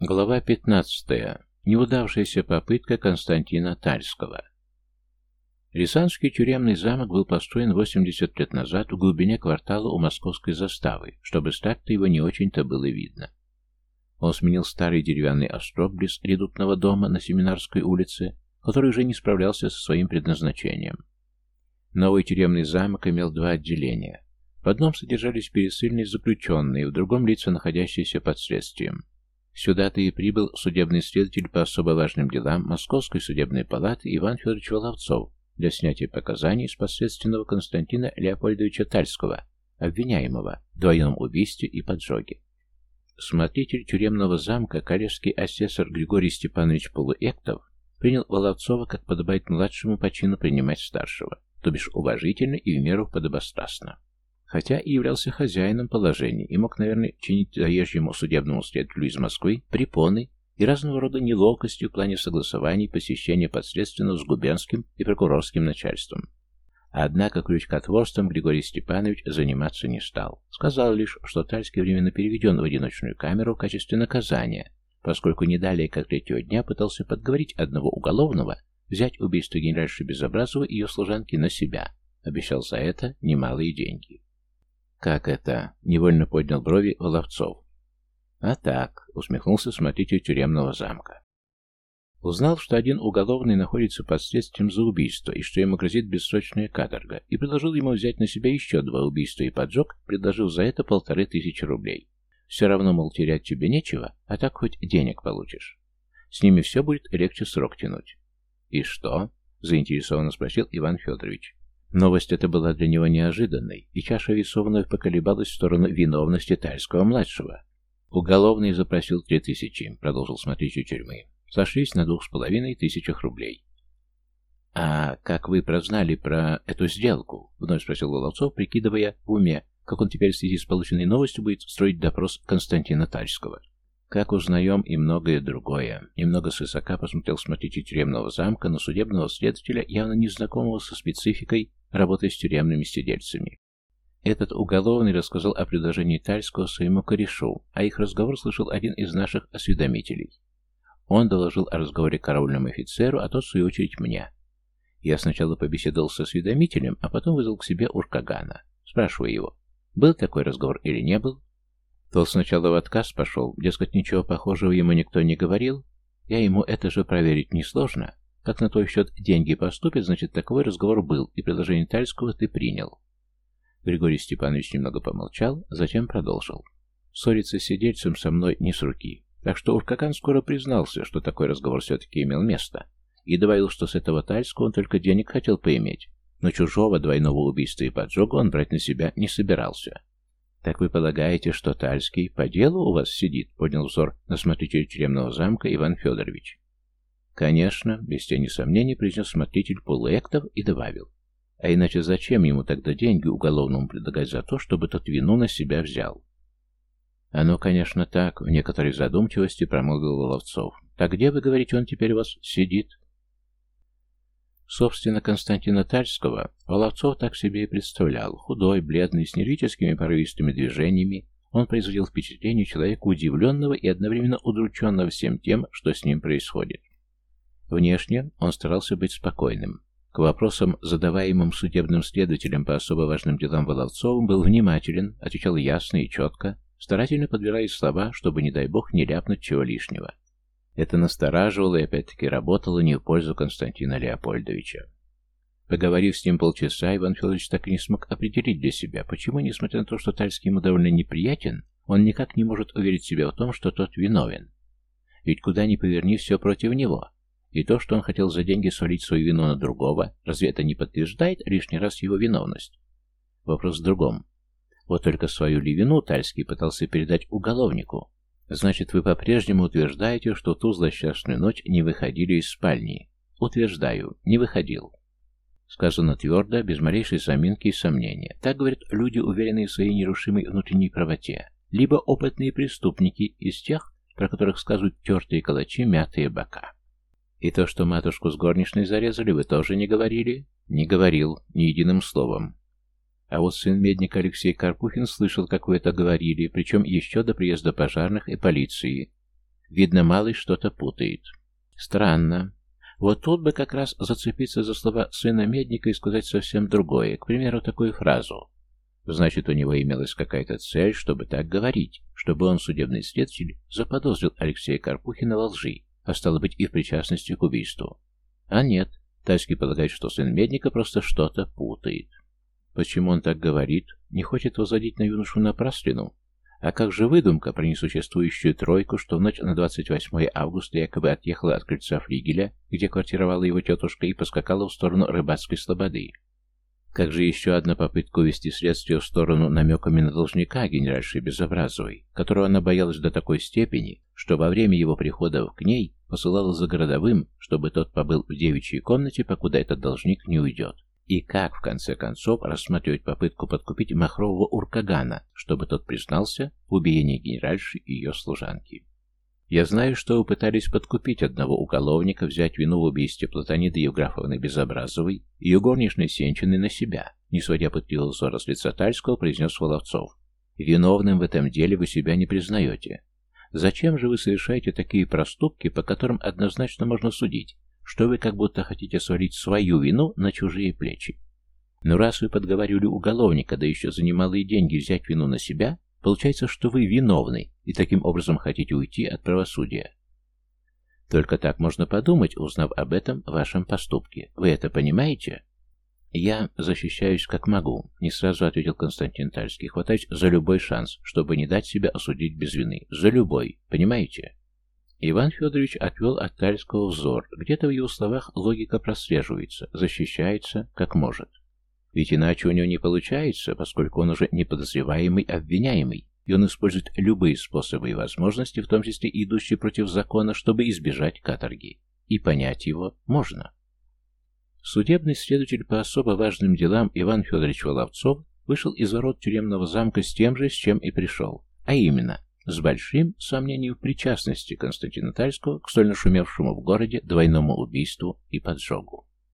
Глава 15. Неудавшаяся попытка Константина Тальского. Рязанский тюремный замок был построен 80 лет назад в глубине квартала у московской заставы, чтобы так-то его не очень-то было видно. Он сменил старый деревянный остров близ редутного дома на Семинарской улице, который уже не справлялся со своим предназначением. Новый тюремный замок имел два отделения. В одном содержались пересыльные заключенные, в другом лица, находящиеся под следствием. Сюда-то и прибыл судебный следователь по особо важным делам Московской судебной палаты Иван Федорович Воловцов для снятия показаний с подследственного Константина Леопольдовича Тальского, обвиняемого в двойном убийстве и поджоге. Смотритель тюремного замка, коллежский асессор Григорий Степанович Полуэктов, принял Воловцова, как подобает младшему по чину принимать старшего, то бишь уважительно и в меру подобострастно хотя и являлся хозяином положения и мог, наверное, чинить заезжему судебному следователю из Москвы препоны и разного рода неловкости в плане согласований посещения подследственного с губернским и прокурорским начальством. Однако крючкотворством Григорий Степанович заниматься не стал. Сказал лишь, что Тальский временно переведен в одиночную камеру в качестве наказания, поскольку не далее, как третьего дня, пытался подговорить одного уголовного взять убийство генеральши Безобразова и ее служанки на себя. Обещал за это немалые деньги. «Как это?» — невольно поднял брови Воловцов. «А так», — усмехнулся смотритель тюремного замка. Узнал, что один уголовный находится под следствием за убийство и что ему грозит бессрочная каторга, и предложил ему взять на себя еще два убийства и поджог, предложив за это полторы тысячи рублей. Все равно, мол, терять тебе нечего, а так хоть денег получишь. С ними все будет легче срок тянуть. «И что?» — заинтересованно спросил Иван Федорович. Новость эта была для него неожиданной, и чаша весов вновь поколебалась в сторону виновности Тальского-младшего. «Уголовный запросил три тысячи», — продолжил смотреть у тюрьмы. «Сошлись на двух с половиной тысячах рублей». «А как вы прознали про эту сделку?» — вновь спросил Воловцов, прикидывая в уме, как он теперь в связи с полученной новостью будет строить допрос Константина Тальского. Как узнаем и многое другое. Немного свысока посмотрел смотритель тюремного замка на судебного следователя, явно незнакомого со спецификой работы с тюремными сидельцами. Этот уголовный рассказал о предложении Тальского своему корешу, а их разговор слышал один из наших осведомителей. Он доложил о разговоре караульному офицеру, а тот, в свою очередь, мне. Я сначала побеседовал с осведомителем, а потом вызвал к себе Уркагана. Спрашиваю его, был такой разговор или не был, тот сначала в отказ пошел, дескать, ничего похожего ему никто не говорил. Я ему это же проверить несложно. Как на твой счет деньги поступят, значит, такой разговор был, и предложение Тальского ты принял. Григорий Степанович немного помолчал, затем продолжил. Ссориться с сидельцем со мной не с руки. Так что Уркакан скоро признался, что такой разговор все-таки имел место, и добавил, что с этого Тальского он только денег хотел поиметь, но чужого двойного убийства и поджога он брать на себя не собирался. «Так вы полагаете, что Тальский по делу у вас сидит?» — поднял взор на смотритель тюремного замка Иван Федорович. «Конечно», — без тени сомнений произнес смотритель полуэктов и добавил. «А иначе зачем ему тогда деньги уголовному предлагать за то, чтобы тот вину на себя взял?» «Оно, конечно, так», — в некоторой задумчивости промолвил Воловцов. «Так где, вы говорите, он теперь у вас сидит?» Собственно, Константина Тальского Воловцов так себе и представлял. Худой, бледный, с нервическими порывистыми движениями, он производил впечатление человека удивленного и одновременно удрученного всем тем, что с ним происходит. Внешне он старался быть спокойным. К вопросам, задаваемым судебным следователем по особо важным делам Воловцовым, был внимателен, отвечал ясно и четко, старательно подбирая слова, чтобы, не дай бог, не ляпнуть чего лишнего. Это настораживало и опять-таки работало не в пользу Константина Леопольдовича. Поговорив с ним полчаса, Иван Федорович так и не смог определить для себя, почему, несмотря на то, что Тальский ему довольно неприятен, он никак не может уверить себя в том, что тот виновен. Ведь куда ни поверни, все против него. И то, что он хотел за деньги свалить свою вину на другого, разве это не подтверждает лишний раз его виновность? Вопрос в другом. Вот только свою ли вину Тальский пытался передать уголовнику, Значит, вы по-прежнему утверждаете, что ту злосчастную ночь не выходили из спальни? Утверждаю, не выходил. Сказано твердо, без малейшей заминки и сомнения. Так говорят люди, уверенные в своей нерушимой внутренней правоте. Либо опытные преступники из тех, про которых сказывают тертые калачи, мятые бока. И то, что матушку с горничной зарезали, вы тоже не говорили? Не говорил, ни единым словом. А вот сын медника Алексей Карпухин слышал, как вы это говорили, причем еще до приезда пожарных и полиции. Видно, малый что-то путает. Странно. Вот тут бы как раз зацепиться за слова сына Медника и сказать совсем другое. К примеру, такую фразу. Значит, у него имелась какая-то цель, чтобы так говорить, чтобы он, судебный следователь, заподозрил Алексея Карпухина во лжи, а стало быть и в причастности к убийству. А нет, Тайский полагает, что сын Медника просто что-то путает. Почему он так говорит? Не хочет возводить на юношу напраслину? А как же выдумка про несуществующую тройку, что в ночь на 28 августа якобы отъехала от крыльца флигеля, где квартировала его тетушка, и поскакала в сторону рыбацкой слободы? Как же еще одна попытка увести следствие в сторону намеками на должника генеральши Безобразовой, которого она боялась до такой степени, что во время его прихода к ней посылала за городовым, чтобы тот побыл в девичьей комнате, покуда этот должник не уйдет. И как, в конце концов, рассматривать попытку подкупить Махрового Уркагана, чтобы тот признался в убиении генеральши и ее служанки. Я знаю, что вы пытались подкупить одного уголовника, взять вину в убийстве Платониды Евграфовны Безобразовой и ее горничной Сенчиной на себя, не сводя пытливого взора с лица Тальского, произнес Воловцов. Виновным в этом деле вы себя не признаете. Зачем же вы совершаете такие проступки, по которым однозначно можно судить, что вы как будто хотите свалить свою вину на чужие плечи? Но раз вы подговаривали уголовника, да еще за немалые деньги взять вину на себя, Получается, что вы виновны и таким образом хотите уйти от правосудия. Только так можно подумать, узнав об этом вашем поступке. Вы это понимаете? Я защищаюсь как могу, не сразу ответил Константин Тальский, хватаясь за любой шанс, чтобы не дать себя осудить без вины. За любой, понимаете? Иван Федорович отвел от Тальского взор. Где-то в его словах логика прослеживается, защищается как может. Ведь иначе у него не получается, поскольку он уже не подозреваемый, а обвиняемый, и он использует любые способы и возможности, в том числе идущие против закона, чтобы избежать каторги. И понять его можно. Судебный следователь по особо важным делам Иван Федорович Воловцов вышел из ворот тюремного замка с тем же, с чем и пришел, а именно с большим сомнением в причастности Константина Тальского к столь нашумевшему в городе двойному убийству и поджогу.